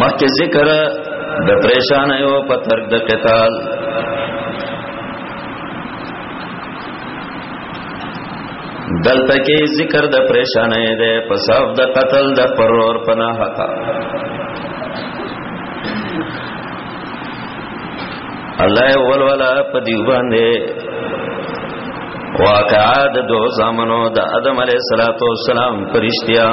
مخکې ذکر د پریشان یو په ترک د قتال دلته کې ذکر د پریشان دی په صاحب د قتل د پرور پناه حقا الله ولولا په دی باندې واقعا د دو زامنو د ادم علی صلاتو والسلام پرشتیا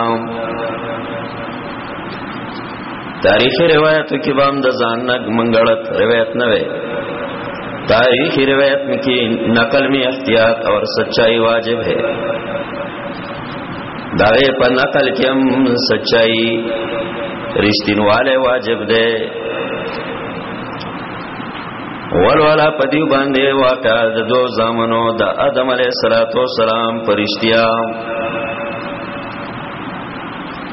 تاریخی روایتو کې بام د ځان نه منګړت روایت نه وي تاریخی روایت میں کی نقل میں احتیاط اور سچائی واجب ہے داغه په نقل کې هم سچائی رښتینواله واجب ده ولولا پدیو باندې واقع د دو زامنو د ادم علیه السلام پرشتیا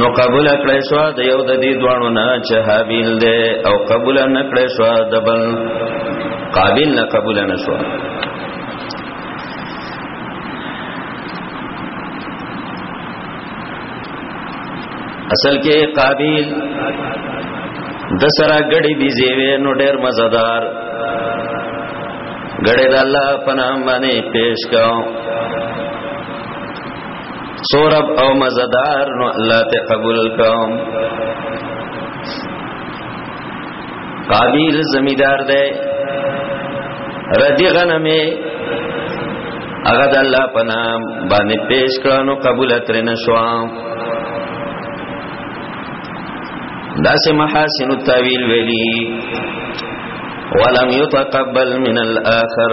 نو قبول کړی شو د یو د دې دوانو نه چې حابیل دی او قبول نه کړی شو د بل قابل نه قبول نه شو اصل کې قابل د سره غړي بي زیوي نو ډېر مزدار غړي د الله په نام باندې پیش کاو سورب او مزدار نو الله ته قبول کوم قابیل زمیدار دی ردی غنمه هغه د الله په نام باندې پیش کړنو قبول تر نه شو دا سه محاسن التاویل ویلی ولم يتقبل من الاخر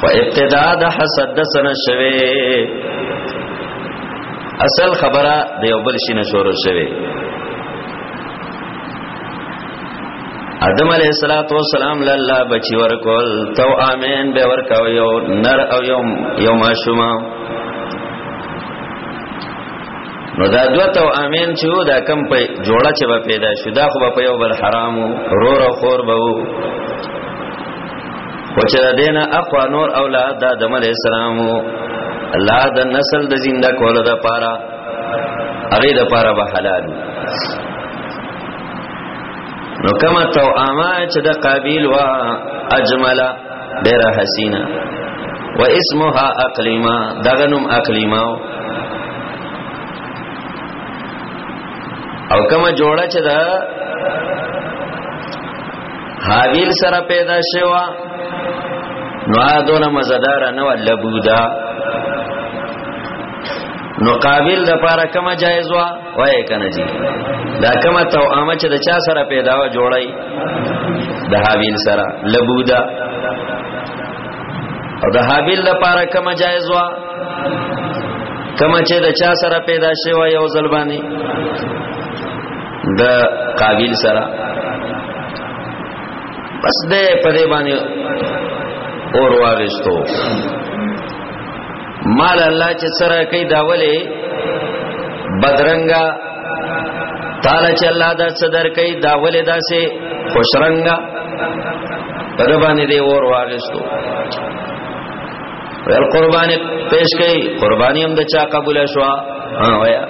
خو ابتدا د حسد د سنه شوه اصل خبره د یو بل شي نه شروع شوه آدم علیہ الصلوۃ والسلام لاله بچی ورکول تو امین به ورکاو یو نر او یو یو ماشوما نو دا دو تو امین چې دا کم په جوړه چې به پیدا شو دا خو په یو بل حرامو رور او خور به خو چې د دینه اقوا نور اولاد د آدم علی السلام الله د نسل د زنده کولو د پاره هغه د پاره به حلال نو کما تو اما چې د قابیل وا اجملا ډیره حسینا و اسمها اقلیما دغنم اقلیما او کما جوړه چې دا حابیل سره پیدا شوا نو دونه مزدار نه و لبودا نو قابل د پاره کما جایز وا وای کنه جی دا کما تو امه چې د چا سره پیدا و جوړای د حابیل سره لبودا او د حابیل د پاره کما جایز وا کما چې د چا سره پیدا شوی یو ځل باندې د قابل سره بس دې په دې باندې اور واغستو مال الله چې سره کوي دا ولې بدرنګا تعالی چې الله دا صدر کوي دا ولې دا سه خوشرنګا پر باندې دې اور واغستو ول قرباني پیش کړي قرباني هم د چا قبول شو ها ویا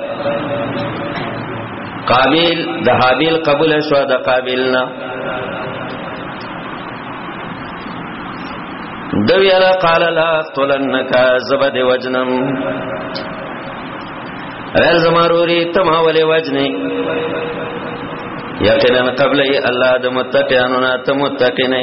قابل د حابیل قبول شو د قابل نه دو یلا قال لا تلنک زبد وجنم رل زماروری تما ولی وجنی یقینا قبل الله د متقینو نه ته متقی نه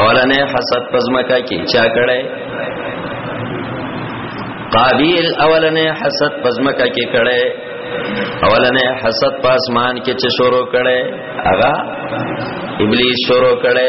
اولنې حسد پزمکا کې چا کړه قابیل اولنې حسد پزمکا کې کړه اولنې حسد پاسمان کې چې شروع کړه هغه ابلیس شروع کړه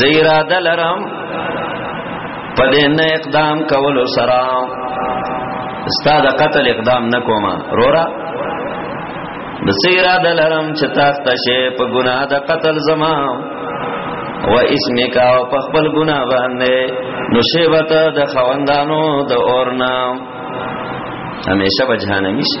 زیرا دلرم په دې نه اقدام کولو سره استاد قتل اقدام نکوما رورا د سیرا د لرم چې تاسو ته شی په ګناه د قتل زما و اسمک او په خپل ګناه باندې نو شیبت د خوندانو د اورنا همیشه بجانه میشه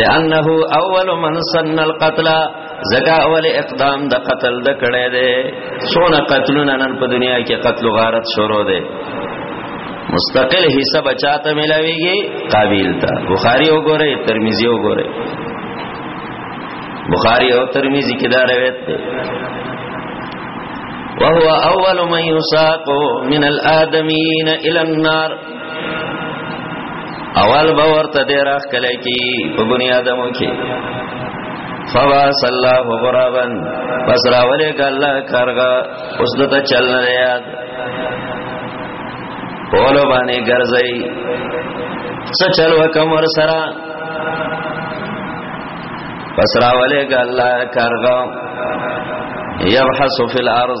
لانه اول من سن القتل زکا اول اقدام د قتل د کړه دے سونه قتلونه نن په دنیا کې قتل غارت شروع دے مستقل حصہ بچاته ملاویږي قابل تا بخاری وګوره ترمذی وګوره بخاری او ترمذی کې دا روایت ده وهو اول من يساق من الادمين الى النار اول به ورته ډیر اخکل کی په بنی آدمو کې فوا صلی الله غرابا پس راولې ګاله کارغه اوس دته چل نه یاد پولو باندې ګرځي څه چل وکم ور سره پس راولې ګاله کارغه یبحث فی الارض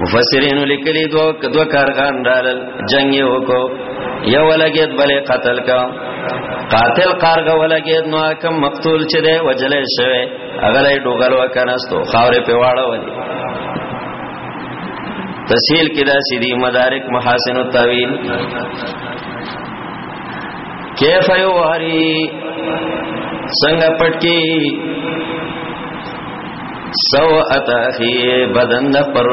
مفسرین لیکلی دو دو کارغان رالل جنگ یې وکړو یو لګید بلې قتل کا قاتل قارغه ولګید نو کم مقتول چې دی وجلې شوی هغه لې ډوغل وکناستو خاورې په واړه ولې تسهیل کې دا سیدی مدارک محاسن التاویل کیف یو هری څنګه پټکی سو اتاخی بدن د پر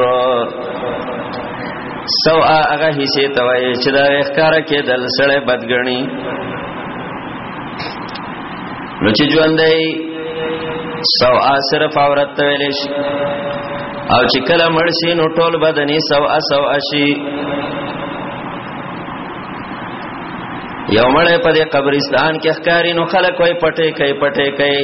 سو هغه حصے ته وای چې دا ښکار کې دل سړې بدګنی نو چې ژوندې سو صرف عورت ته ویل شي او چې کله مړ شي نو ټول بدني سو اسو اشي یو مړ په دې قبرستان کې ښکاری نو خلک وای پټه کوي پټه کوي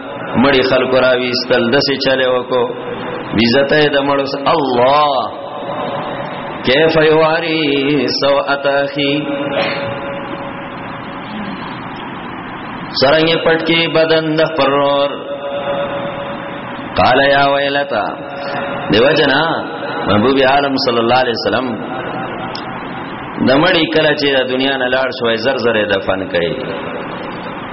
مړی خلق راوی استل دسه چلے وکو بیزته د مړو الله کیف یواری سو اتاخی سرنګ پټ کې بدن د پرور قال یا ویلتا دیو جنا محبوب عالم صلی الله علیه وسلم د مړی کله چې د دنیا نه لاړ شوی زر زر دفن کړي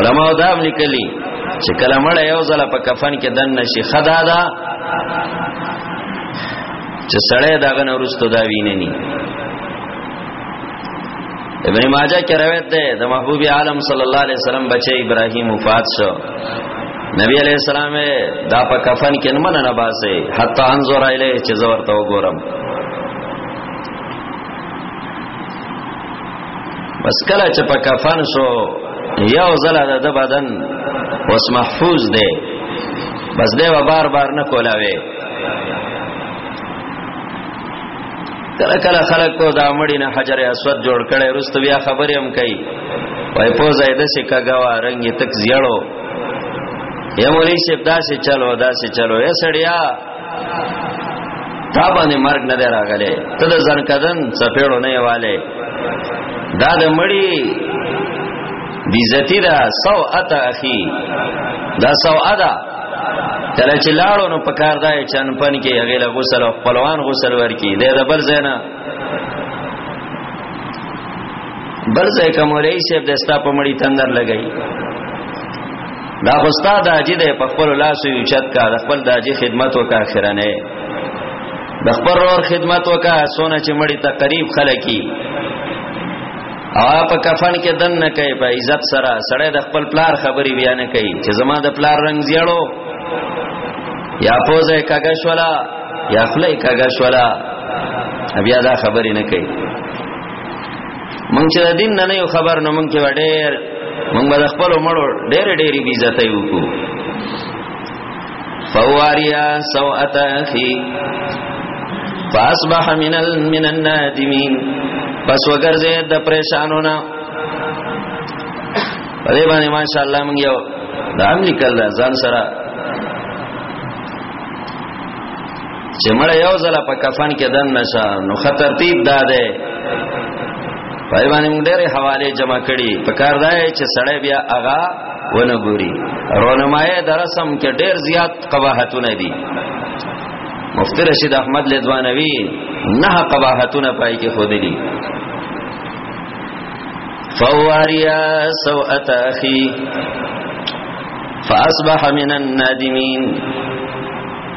علماء دا لیکلي چې کله مړ یو ځل په کفن کې دن نشي خدا دا چې سړی داغه نورستو دا ویني نه ابن ماجه کې روایت ده د محبوب عالم صلی الله علیه وسلم بچي ابراهیم وفات شو نبی علیہ السلام دا په کفن کې نمنه نه باسه حتی انظر الیه چې زور ته وګورم بس کله چې په کفن شو یو ځل د بدن اوس محفوظ دی بس دی بار بار نه کولاوي کله کله خلک کو دا مړی نه حجر اسود جوړ کړي رست بیا خبرې هم کوي وای په ځای د سکه غوا رنگ تک زیړو یمولی شپ داسې چلو داسې چلو یا سړیا تا باندې مرګ نه دی راغلی ته د ځن کدن سپېړو نه یواله دا د مړی دی زتی دا سو اتا اخی دا سو ادا کله چې لاړو نو پکار دای چن پن کې هغه له غسل او خپلوان غسل ورکی د دبل زینا بل ځای کوم رئیس صاحب د ستا په مړی تندر لګی دا خوستا د اجی د په خپل لاس یو چت کا د خپل د اجی خدمت وکا اخرنه د خپل اور خدمت وکا سونه چې مړی ته قریب خلکی او په کفن کې دن نه کوي په عزت سره سړی د خپل پلار خبري بیا نه کوي چې زما د پلار رنگ زیړو یا فوزه کګه شولا یا خلای کګه شولا بیا دا خبري نه کوي مونږ چې د دین نه یو خبر نو مونږ کې وړیر مونږ به خپل مړو ډېر ډېری بي عزت یو کو فواریا سوءت اخی فاصبح من من النادمین پس وګرځه د پریشانو نه په دې باندې ماشاء الله مونږ یو د عملی کله ځان سره چې مړ یو ځله په کفن کې دن نشه نو خطر تیب دا ده پای باندې موږ ډېرې حواله جمع کړي په کار ده چې سړی بیا اغا ونه ګوري رونمای درسم کې ډېر زیات قواحتونه دي مفتی رشید احمد لدوانوی نه قواحتونه پای کې خو دي فواریا سوءت اخی فاصبح من النادمین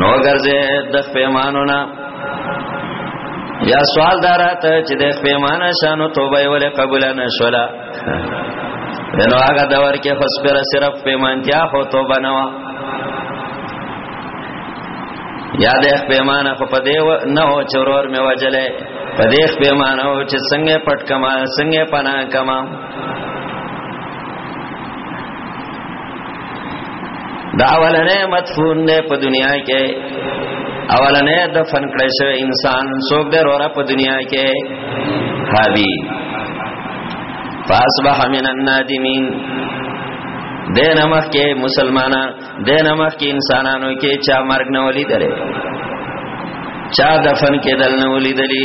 نو ګرځي د پیمانونه یا سوال دارات چې د پیمانه شانو توبه ولې قبول نه شولا نو هغه دور کې خو سپر صرف پیمانتیا خو توبه نه وا یا د پیمانه خو پدې نه هو چورور مې وجلې پدې پیمانه او چې څنګه پټ کما څنګه پنا کما دا اولنې مدفون نه په دنیا کې اولنې دفن کړی شو انسان څوک دی وروره په دنیا کې حبیب فاصبح من النادمین دین مخ کې مسلمانان دین مخ کې انسانانو کې چا مرګ نه ولي درې چا دفن کې دل نه ولي دلی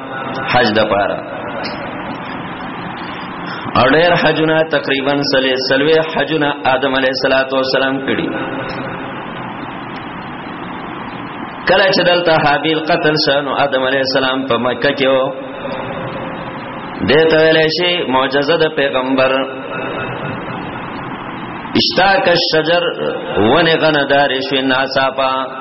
حج د پاره او ډېر حجونه تقریبا سلې سلوي حجونه آدم علیه السلام کړي کله چې دلته حابیل قتل شنو آدم علیه السلام په مکه کې وو دته ویل شي معجزه د پیغمبر اشتاق الشجر ونه غندار شو ناصافا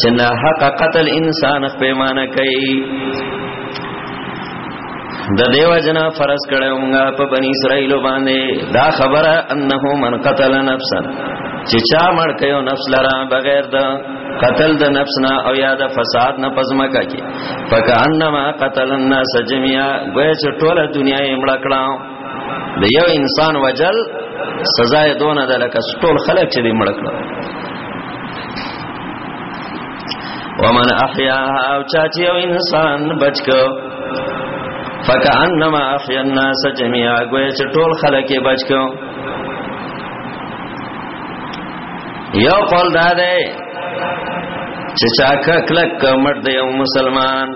چې نه حق قتل انسان پیمانه کوي د دیو جنا فرض کړه مونږه په بنی اسرائیل باندې دا خبره انه من قتل نفسا چې چا مړ کيو نفس لرا بغیر د قتل د نفس نه او یا د فساد نه پزما کوي فکانما قتل الناس جميعا ګویا چې ټوله دنیا یې مړ کړه د یو انسان وجل سزا یې دونه ده لکه ټول خلک چې دې مړ کړ ومن احیا او چا چې یو انسان بچ کو فکانما احیا الناس جميعا ګویا چې ټول خلک یې بچ کو یو قول دا ده چې چا کلک کمر دی یو مسلمان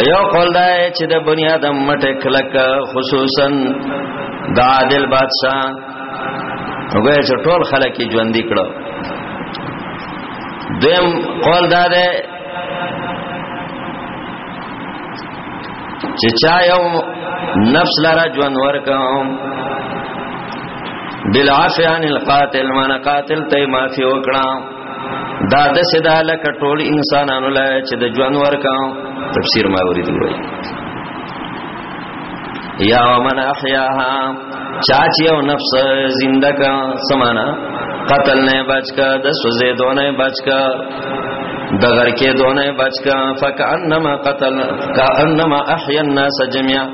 ایو قول دا چې د بنی آدم مټه کلک خصوصا د عادل بادشاہ وګوره چې ټول خلک یې ژوند کړو دیم قول دا ده چې چا یو نفس لرا ژوند ورکوم بالعافیان القاتل من قاتل ته معافي وکړم دا د سدا لکه ټول انسانانو لا چې د ژوند ورکاو تفسیر ما ورید وای یا ومن احیاها چا چې یو نفس زنده کا سمانا قتل نه بچ کا د سوزه دونه بچ کا د غر کې دونه بچ کا فکانما قتل کانما احیا الناس جميعا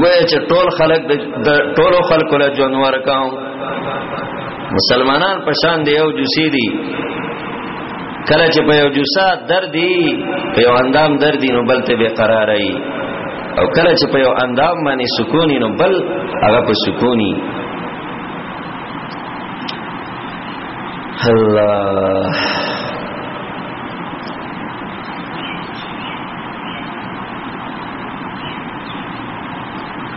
ګویا چې ټول خلق د ټولو خلکو له جنور کاو مسلمانان پشان دی او جوسی دی کله چې په یو جوسا دردی په یو اندام دردی نو بل ته به قرار ای او کله چې په یو اندام باندې سکونی نو بل هغه په سکونی الله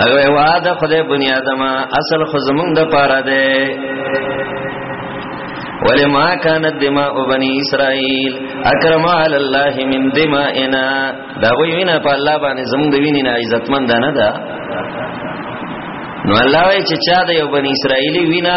هغه وعده خدای بنی آدم اصل خو زمونږ د پاره ده ولما كانت دماء بني اسرائيل اكرم على الله من دمائنا دا وی وینا په الله باندې زموږ د وینې نه عزتمن ده نه ده نو الله وی چې چا د یو بني اسرائيلي وینا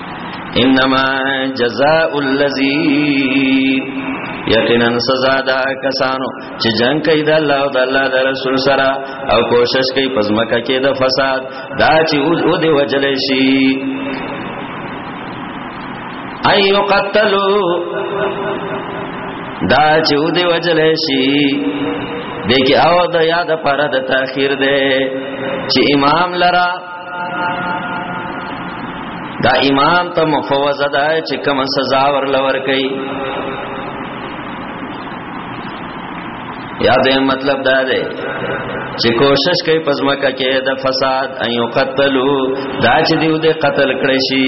انما جزاء الذين یقینا سزا دا کسانو چې جنگ کوي د الله او د الله د رسول سره او کوشش کوي پزماکه کې د فساد دا چې او دی وجل شي ايو قتلو دا چې او دی وجل شي دګه او د یاد پر د تاخير ده چې امام لرا دا امام ته مفوضه ده چې کوم سزا ورلور کوي یا دې مطلب دا دی چې کوشش کوي پزماکه کې د فساد ايو قتلو دا چې دیو دې قتل کړی شي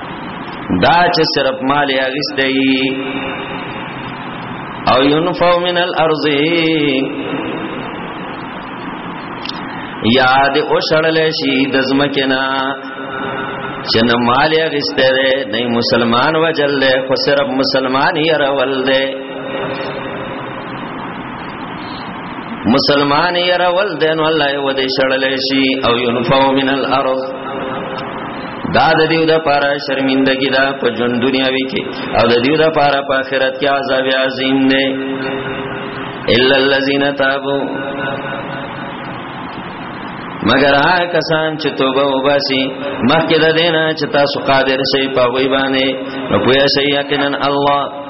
دا چې صرف مال یې اغستې او ينفو من الارض یاد او شړل شي د زمکنا چې نه مال یې اغستې نه مسلمان وجل له خو صرف مسلمان یې راول دی مسلمان یې راول دین الله یې ودې شړلې شي او ينفو من الارض دا د دیو د پاره شرمندګی دا په ژوند دنیاوی کې او د دیو د پاره په آخرت کې عذاب عظیم دی الا الذين تابوا مگر هغه کسان چې توبه وباسي مخکې د دینه چې تاسو قادر شئ په وی باندې نو پوهه شئ یقینا الله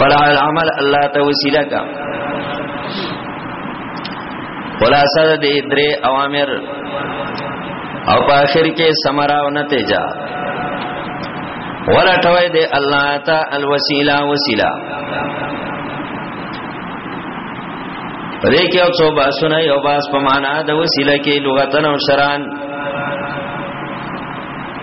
فلا العمل الله ته وسیله کا خلاصه د درې اوامر او په اخر کې سمرا او نتیجه ولټوي د الله ته الوسیله وسیله پدې کې او څو باسونه یو باس په معنا د وسیله کې لغتن او شران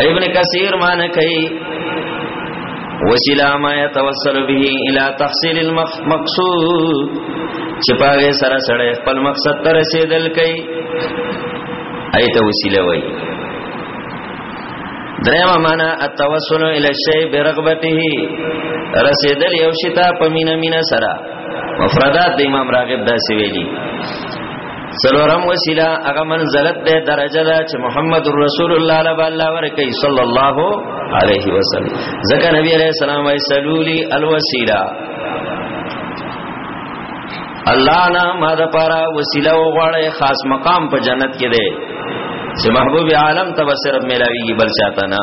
ابن کثیر مان کوي وسیلا ما يتوسل به الى تحصيل المقصود چې پاګه سره سره خپل مقصد ته رسیدل کوي ایته وسیله وای دریم معنا التوسل الى الشيء برغبته رسیدل یو شتا په مینا مینا سره مفردات د امام راغب داسې ویلي سلورم وسیله هغه منزلت ده درجه ده چې محمد رسول الله علیه الله ورکی صلی الله علیه وسلم ځکه نبی علیہ السلام وی سلولی الوسیله الله نه ما د پاره وسیله وغواړي خاص مقام په جنت کې ده چې محبوب عالم ته صرف ملاویږي بل چاته نه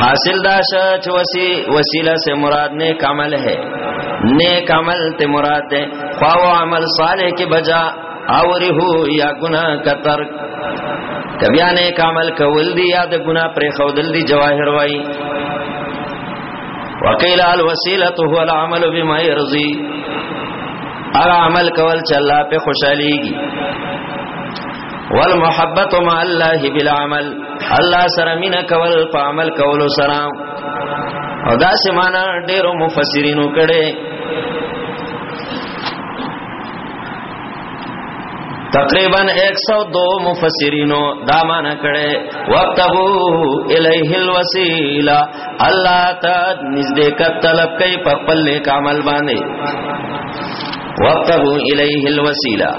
حاصل دا شا چې وسی وسیله سے مراد نیک عمل ہے نیک عمل ته مراد ده خواو عمل صالح کې بجا اوره یا گناہ کا ترک کبیا نیک عمل کول دی یا د گناہ پر خودل دی جواهر وای وقیل الوسیله هو العمل بما يرضي هغه عمل کول چې الله په خوشاليږي والمحبت مع الله بالعمل الله سره مینا کول په عمل کولو سره او دا سمانا ډیرو مفسرینو کړي تقریبا 102 مفسرینو دا معنا کړي وقتبو الیه الوسیلہ الله ته نږدې کا طلب کوي په خپل عمل باندې وقتبو الیه الوسیلہ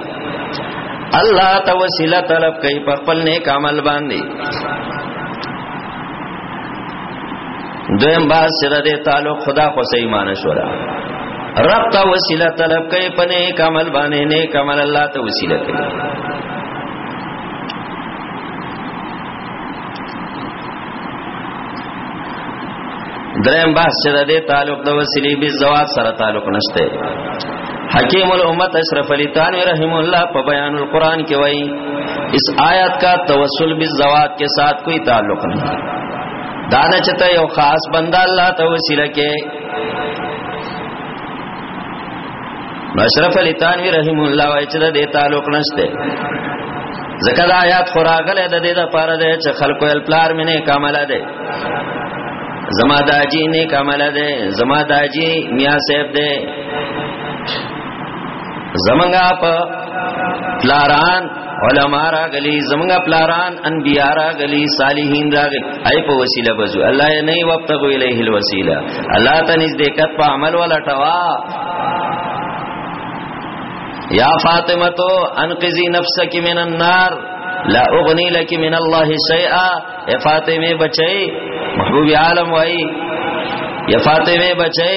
الله ته وسیله طلب کوي په خپل نیک عمل باندې دویم باز سره د تعلق خدا خو سې ایمان شورا رب ته وسیله طلب کوي په نیک عمل باندې نیک عمل الله ته وسیله کوي دریم بحث چې د دې تعلق د وسیلې به زوات سره تعلق نشته حکیم الامت اشرف علی تانوی رحم الله په بیان القرآن کې وایي اس آیت کا توسل بالزوات کے ساتھ کوئی تعلق نہیں دانا چتا یو خاص بندہ اللہ توسیلہ کے مشرف علی تانوی رحم الله وای چې د دې تعلق نشته ځکه دا آیات خوراغله د دې د پاره ده چې خلکو ال پلار مې نه کامل ده زما داجی نه کامل ده زما داجی میا صاحب ده زمنګا په پلاران علماء راغلی زمونږ پلاران انبیاء راغلی صالحین راغلی ای په وسیله بزو الله یې نه وبتغو الیه الوسیله الله ته نزدېکت په عمل ولا ټوا یا فاطمه تو انقذی نفسک من النار لا اغنی لک من الله شیئا اے فاطمه بچي محبوب عالم وای یا فاطمه بچي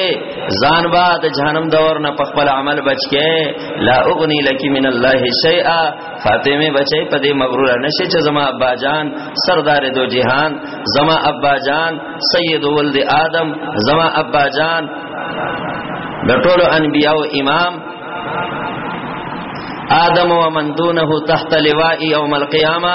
ځان با د جهنم دور نه په خپل عمل بچ کې لا اغنی لکی من الله شیئا فاطمه بچي په دې مغرور نشي چې زما ابا جان سردار دو جهان زما ابا جان سید ولد آدم زما ابا جان د ټولو انبیاء او امام آدم و من دونه تحت لواء یوم القیامه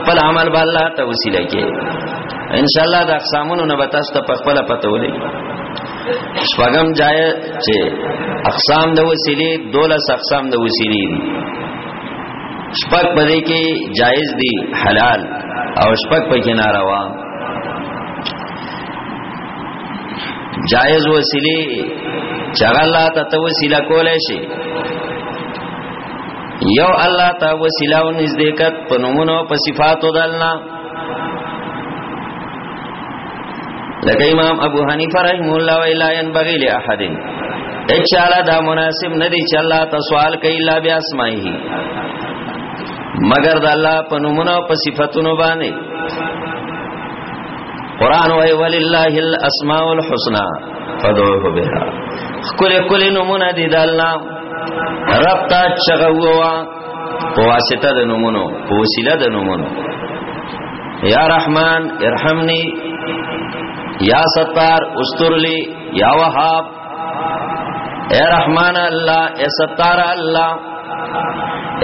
خپل عمل به الله ته وسیله کې ان شاء الله د اقسامونو نه به تاسو ته خپل پته ولې شپږم ځای چې اقسام د وسیلې دولس اقسام د وسیلې دي شپږ پدې کې جایز دي حلال او شپږ پکې ناروا جایز وسیلې چې الله ته وسیله کولای شي یو الله ته وسیله او نزدېکت په نومونو او په صفاتو د الله لکه امام ابو حنیفه رحم الله و الا ينبغي لاحد اچاله دا مناسب ندی چې الله ته سوال کوي الا بیا اسمعه مگر د الله په نومونو او په صفاتونو باندې قران وای ولله الاسماء الحسنى فدعوه بها کله کله نمونه دي د الله رب تا چغه ووا په واسطه د نومونو په وسیله د نومونو یا رحمان ارحمنی یا ستار استرلی یا وهاب اے رحمان الله اے ستار الله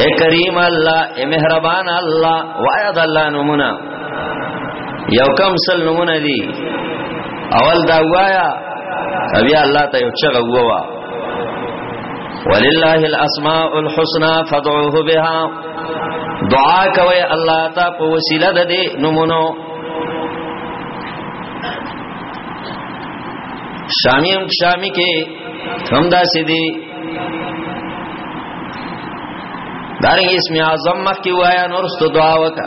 اے کریم الله اے مهربان الله وایا د الله نمونه یو کم سل نمونه دی اول دا وایا بیا الله ته یو چغه ووا ولله الاسماء الحسنى فادعوه بها دعا کوي الله ته په وسیله د دې نمونو شامی هم شامی کې هم دا سیدی دارنګ اسم اعظم مخ کې وایا نور ست دعا وکړه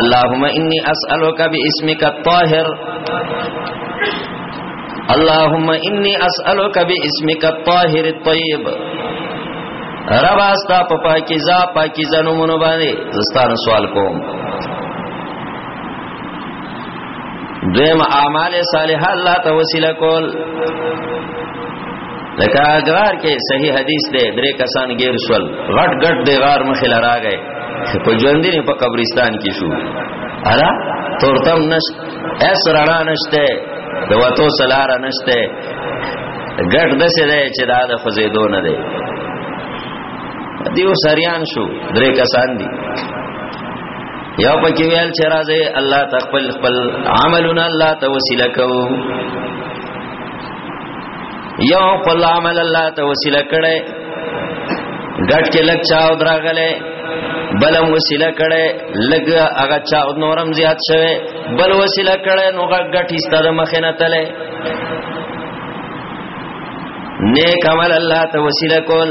اللهم انی اسالک باسمک الطاهر اللهم انی اسالک باسمک الطاهر الطیب رب استا په پاکیزه پاکیزه نومونه باندې زستانه سوال کوم دویم اعمال صالحه الله ته وسیله کول لکه غار کې صحیح حدیث دی درې کسان غیر سول غټ غټ دی غار مخې لراغې په ژوند نه په قبرستان کې شو الا تورتم نش اس رڼا نشته د وته سلاره نشته ګټ د څه دی چې دا د فزیدو نه دی دیو سریان شو درې کسان دي یو پکې ویل چې راځي الله تخپل خپل عملونه الله ته وسیله کوو یو خپل عمل الله ته وسیله کړي ګټ کې لک چا او دراغله بلم وسیله کړي لګ هغه چا او نورم زیات شوه بل وسیله کړي نو ګټ ایستاد مخنه تله نیک عمل الله ته وسیله کول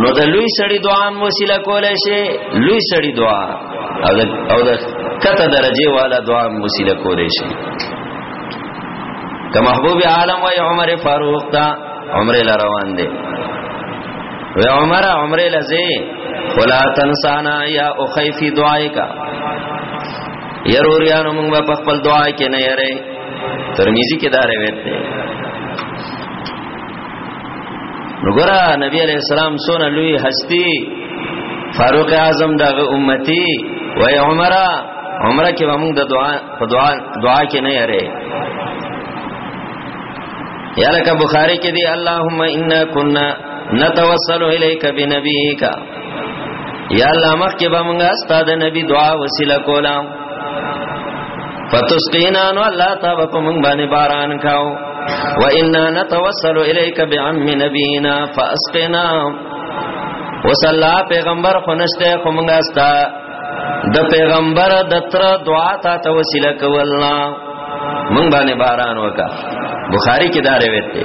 نو د لوی سړی دعا هم وسیله کولای شي لوی سړی دعا او د او د کته درجه والا دعا هم وسیله کولای شي ته محبوب عالم وای عمر فاروق تا عمر لروان دی وی عمر عمر لزی خلا تنسانا یا اخی فی دعای کا یروریانو مونږ په خپل دعا کې نه یری ترمذی کې دا روایت دی وګوره نبی علیہ السلام سونه لوی هستی فاروق اعظم دغه امتی وای عمره عمره کې موږ د دعا په دعا دعا کې نه یاره یا لکه بخاری کې دی اللهم انا كنا نتوسل الیک بنبیک یا الله مخ کې به مونږه ستاد نبی دعا وسیله کولا فتسقینا نو الله تا په مونږ باندې باران کاو و انا نتوسل الیک بعم نبینا فاسقنا وصلا پیغمبر خنشته خو مونږه ستا د پیغمبر د تر دعا ته توسل کولا مونږ باندې باران وکا بخاری کې دا روایت دی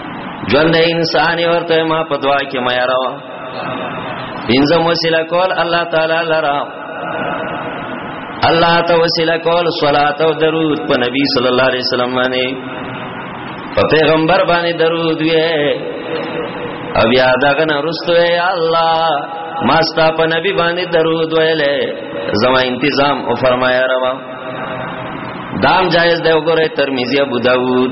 ژوند انسان ورته ما په دعا کې ما یارو پنځه وسیله کول الله تعالی لرا الله ته وسیله کول صلوات او درود په نبی صلی الله علیه وسلم باندې په پیغمبر باندې درود وی او بیا داغه نه رستو یا الله ما ستا په نبی باندې درود ویلې زما انتظام او فرمایا روا دام جائز دی وګوره ترمذی ابو داود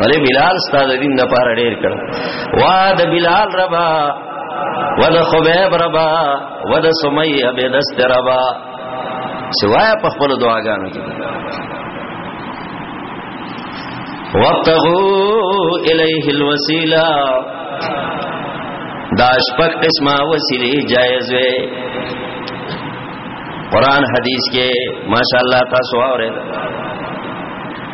ولې بلال ستاسو دین نه پاره ډیر کړ وا د بلال ربا و د خبیب ربا و د سمیه به دست ربا سوایا په خپل دعاګانو کې وابتغوا الیه الوسیلہ دا شپږ قسمه وسیلې جایز وي قران حدیث کې ماشاءالله تاسو اورئ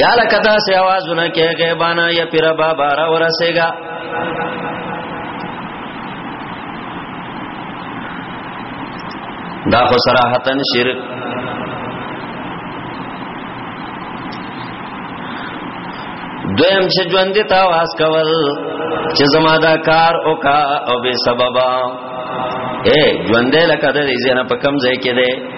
یا لکه دا سی آوازونه کې غیبانا یا پیر بابا را ورسېګا دا خو صراحتن شرک دویم چې ژوند ته واس کول چې زما دا کار او کا او به سببا اے ژوند لکه د دې نه په کم ځای کې ده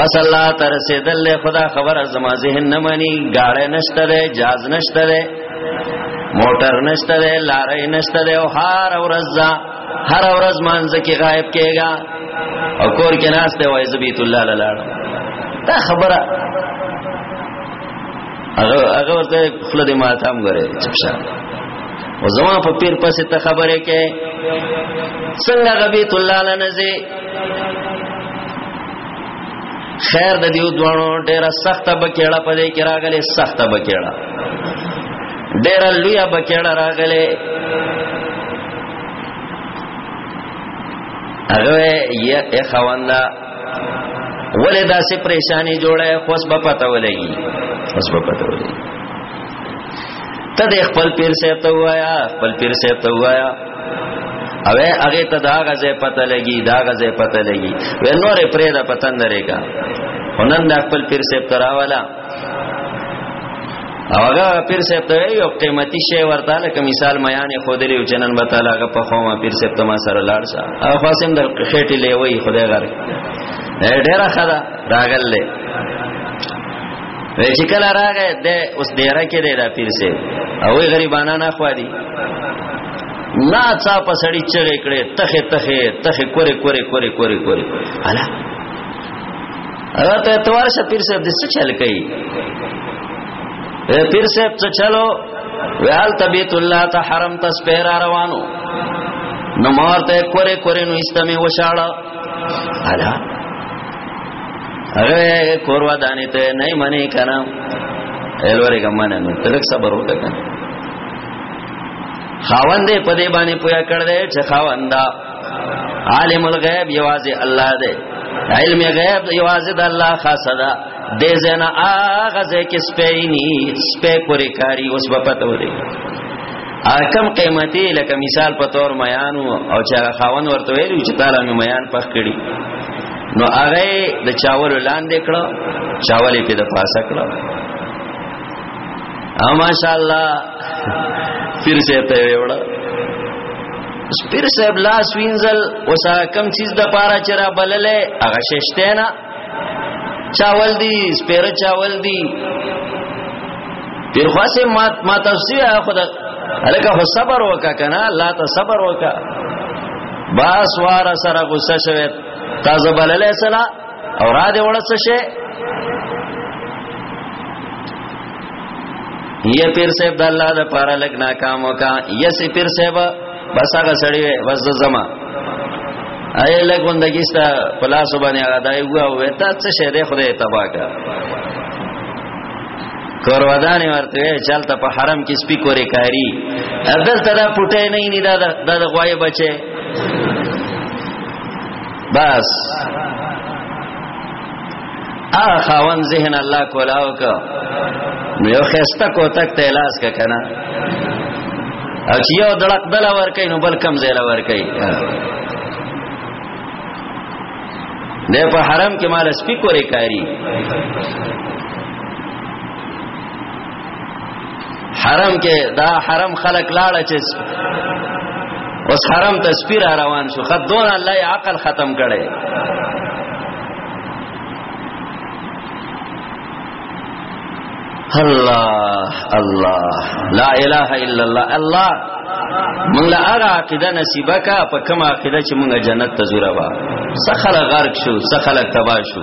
بس الله تر رسیدل له خدا خبره زما ذهن نه مانی گاړه نشته ده جاز نشته ده موټر نشته ده لارې نشته ده او هر ورځ هر ورځ مانځ کې غائب کېږي او کور کې ناشته وای زبیت الله لاله دا خبره هغه هغه ورته خپل د ماتام غره چپ شه او زما په پیر پسې ته خبره کې څنګه غبیت الله لنزه خیر د دیو دوانو ډیره سخته بکیړه په دې کې راغلې سخته بکیړه ډیره لوی بکیړه راغلې هغه یا اخواندا ولې دا سه پریشانی جوړه خوس به پته ولګي خوس به پته ولګي ته د خپل پیر سه ته وایا خپل پیر سه ته وایا او هغه ته دا غزه پته لګي دا غزه پته لګي و نور پرې دا پتن درې کا هنن د خپل پیر سه تراواله او هغه پیر صاحب ته یو قیمتي شی ورته لکه مثال میان خودلی او جنن به تعالی هغه په خوما پیر صاحب ته ما سره لاړ شه او خاصم در خېټې لیوي خدای غره ډیره خدا راغله وی چې کله راغې د اوس ډیره کې دی دا پیر صاحب او وی غریبانا نه خو دی نا چا په سړی چغې کړې تخه تخه تخه کورې کورې کورې کورې کورې الا هغه ته توار شه پیر صاحب د څه چل کوي پیر صاحب څه چلو ویال تبیت الله ته حرم ته سپیر روانو نو مورته کوره کوره نو استمه وشاړه الا هغه کوروا دانی ته نه منی کنه الوره ګمانه نو تلک صبر وکړه خاوندې په دې باندې پویا کړ دې چې خاوندا عالم الغیب یوازې الله دی علم غیب یوازې د الله خاصه ده د زنا اغه ځکه سپېنی سپې پوری کاری اوس په پته ودی کم قیمتي لکه مثال په تور میانو او چا خاون ورته ویلو چې تعالی مې میان پخ کړي نو هغه د چاول لاندې کړو چاولې په د پاسه کړو ماشاءالله پیر صاحب ته ویوړه پیر صاحب لاس وینځل وسا کم چیز د پاره چرا بللې هغه ششته نه چاول دی سپیر چاول دی پیر خاصه ما ما تفسیر خدا الکه هو صبر وکا کنه لا ته صبر وکا باس وار سره غصه شوه تازه بللې سلام او را دې وړه څه شي یا پیر صاحب د الله د پاره لګ ناکام وکا یا سی پیر صاحب بس هغه سړی بس زما اې لګ وندګی ستا پلاس باندې هغه دای هوا او ته څه شه دې خدای تبا کا کورودان ورته چلته په حرم کې سپی کورې کاری ابل تدا پټه نه نه دا د غوای بچي بس ا خاون ذهن الله کولاو ک نو یو خسته کو تک ته لاس ک کنه او چې یو دړق دل ور کوي نو بل کم زیل ور کوي نه په حرم کې مال سپی کورې کاری حرم کې دا حرم خلق لاړه چې اوس حرم ته سپیر روان شو خد دون الله یې عقل ختم کړي الله الله لا اله الا الله الله مونږ له هغه عقیده نصیبه کا په کومه عقیده چې مونږه جنت ته زوره وا سخل غرق شو سخل تبا شو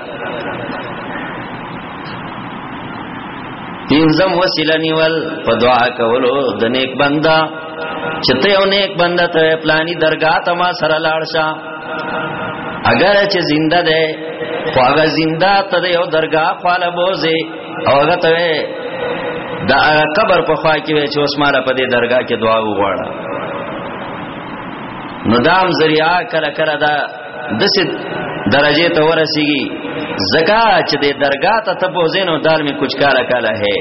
پینځم وسیله نیول په دعا کولو د نیک بندا چې ته یو نیک بندا ته پلاني درگاه ته ما سره لاړ شه اگر چې زنده ده خو هغه زنده ته یو درگاه خاله بوزي او هغه ته دا قبر په خوا کې وي چې اوس مال په دې درگاه کې دعا وغواړه نو دام ذریعہ کله کله دا دسه درجه ته ورسیږي زکا چې د درگاه ته تبو زینو دال می کچھ کالا کالا ہے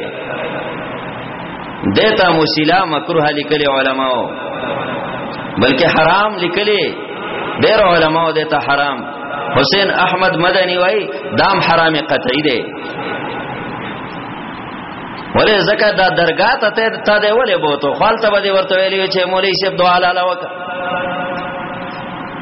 دیتا مسیلا مکروه لیکلی علماو بلکې حرام لیکلی ډېر علماو دیتا حرام حسین احمد مدنی وای دام حرام قطعی دی ولې زکه دا درگاه ته ته تا دی ولې بوته خپل ته به ورته ویلی چې مولوی صاحب دعا لاله وکړه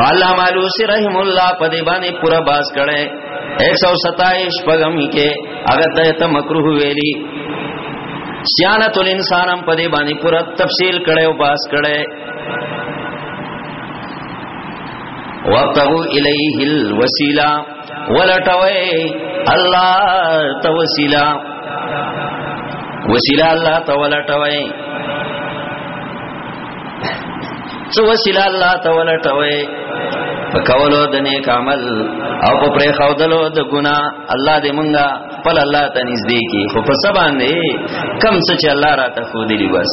علامہ علوسی رحم الله په دې باندې پورا باس کړي 127 پغم کې هغه ته ته مکروه ویلي سیانت الانسان هم په دې باندې پورا تفصیل کړي او باس کړي وابتغوا الیه الوسیلہ ولټوي الله توسلا وسیله الله تعالی ټوي څو وسیله الله تعالی ټوي په کولو د نیک عمل او په پرې خودلو د ګنا الله دې مونږه خپل الله ته نږدې کی خو په سبا نه کم څه چې الله راته خو دې بس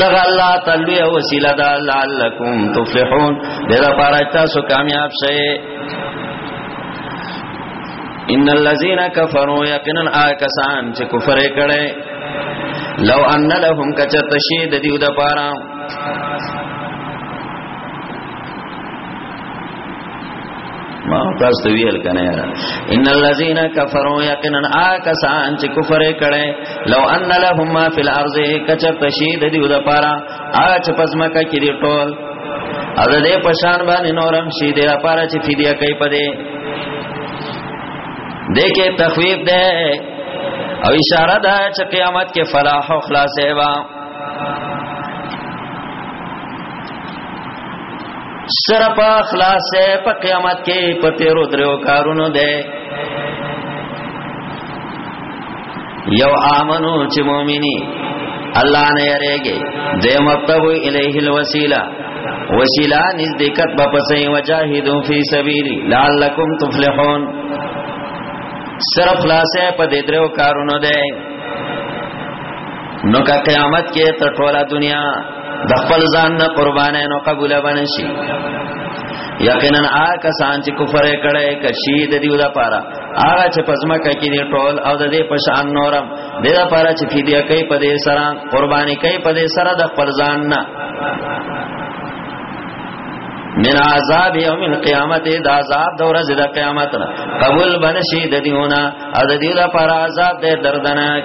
دغه الله تعالی وسیله ده لعلکم تفلحون دغه پاره تاسو کامیاب شئ ان الذين كفروا يقينا آکسان چې کفر کړي لو ان لهم کچت شی د دیو د پاره ما تاسو ته ویل کنه یار ان الذين كفروا يقينا اكسان چې کفر کړي لو ان لهم ما في الارض کچر تشید دی د پاره اچ پزما کا کې دی ټول او د دې پشان باندې نورم شي دی لپاره چې فدیه کوي پدې دغه تخویب ده او اشاره ده چې قیامت کې فلاح او خلاص هوا سره په اخلاص په قیامت کې په تیرو درو کارونو ده یو امنو چې مؤمنی الله نه یریږي دیم ابتغوا الیه الوسیله وسیله نزدېکت په پسې وجاهدوا فی سبیلی لعلکم تفلحون صرف خلاصه په دې درو کارونو ده نو که قیامت کې ته ټوله دنیا د خپل ځان نه قربانه نو قبول باندې شي یقینا آکه سان چې کفر کړي کشي د دیو د پاره هغه چې پزما کوي دی ټول او د دې پشان نورم د دې لپاره چې فدیه کوي په دې سره قرباني کوي په دې سره د خپل ځان نه من عذاب یوم القیامت دا عذاب د ورځې د قیامت نه قبول بنشي د دیونه او د دیو د پر عذاب د دردناک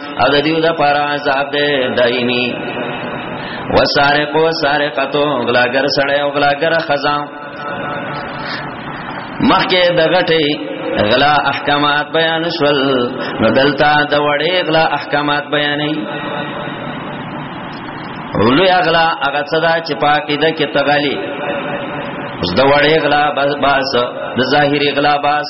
او د دیو د پارا عذاب دې دایمي وسارق وسارقتو غلاګر سړی او غلاګر خزا مخکې د غټي غلا احکامات بیان شول نو دلته د وړې غلا احکامات بیانې ولوی اغلا هغه صدا چې پاکې د کې تغالي اوس د وړې غلا باس د ظاهري غلا باس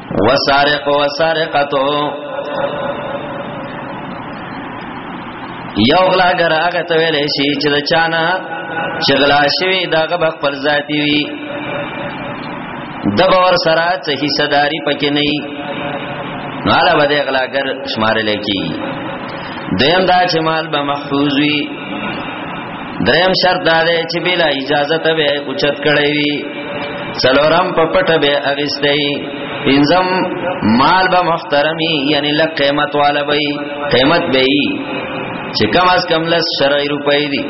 وسارق وسارقتو یو غلاګر هغه ته ویلې شي چې د چانه چې غلا شوی داغه به خپل ذاتی وي د باور سره چې حصہ داری پکې نه وي نو علا به غلاګر شمارل کی دیم دا چې مال به محفوظ وي دریم شرط دا دی چې بلا اجازه ته به اوچت کړی وي څلورم په پټه به اغستې پنځم مال به محترمي یعنی لک قیمت والا به قیمت به چې کم از کم لس شرعي روپۍ دي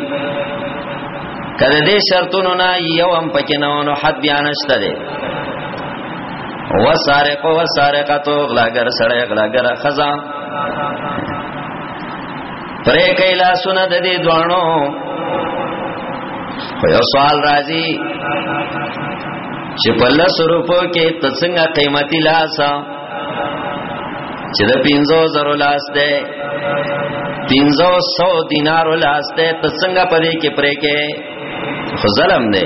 کله دې شرطونو نه یو هم پکې نه ونه حد بیان شته دي وسارق وسارقه تو غلاګر سړی غلاګر خزان پرې کای لا سونه د دې دوانو خو یو سوال راځي چې په لس روپو کې تڅنګه قیمتي لاس چې د 15000 لاس ده 1500 دینار لاس ده تڅنګه پدې کې پرې کې خو ظلم ده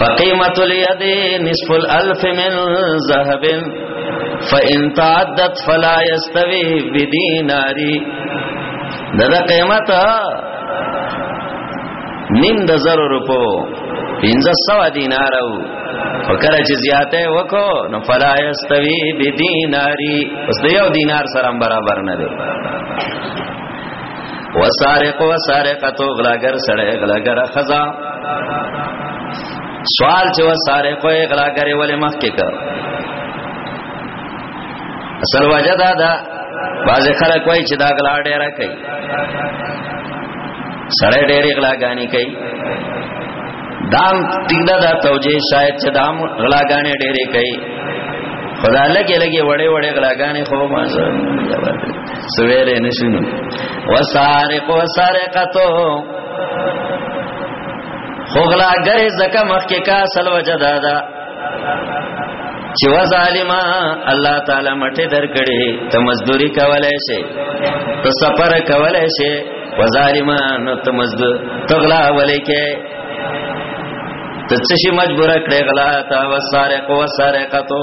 فقیمت الید نصف الالف من ذهب فان تعدت فلا یستوی بدیناری دغه قیمت نیم د زرو روپو 1500 دینار او وکړه چې زیاته وکړو نو فلا یستوی بدیناری اوس د یو دینار سره برابر نه دی وسارق وسارقه غلاګر سړی غلاګر خزا سوال چې وسارق غلاګر ولې مخ کې کړ اصل وجه دا دا باز خلک وای چې دا غلا ډیره کوي سړی ډیره غلاګانی کوي دام تیګدا دا توجیه شاید چې دام غلاګانی ډیره کوي خدای لګي لګي وړې وړې غلاګانی خو ما سره سویلې نشینو وسارق وسارقتو خوغلا ګرې زکه مخ کې کا سل وجدا دا چې و ظالما الله تعالی مټه درکړي ته مزدوري کولای شي ته سفر کولای شي و ظالما نو ته مزدور تغلا ولې کې ته څه شي مجبور کړې غلا تا وسارق وسارقتو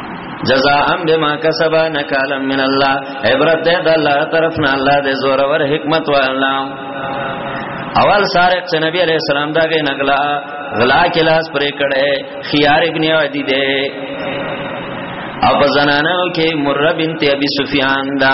جزاء بما کسب نکالا من الله عبرت ده د الله طرفنا الله دې زور ور حکمت والا اول سارق چې نبی علیہ السلام دا غي نغلا غلا کلاس پرې کړه خيار ابن عدی دې او په زنانو کې مره بنت ابي سفيان دا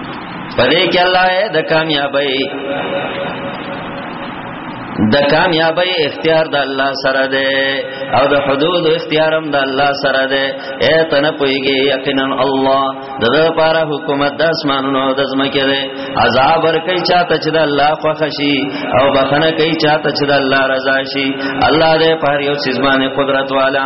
پدې کې الله د کامیابی د کامیابی اختیار د الله سره ده او د حدود اختیارم د الله سره ده اے تن پویږي یقینا الله د لپاره حکومت د اسمانونو د زمکه ده عذاب ور کوي چاته چې د الله خوښ شي او بخنه کوي چاته چې د الله رضا شي الله دې په هر یو سیزمانه قدرت والا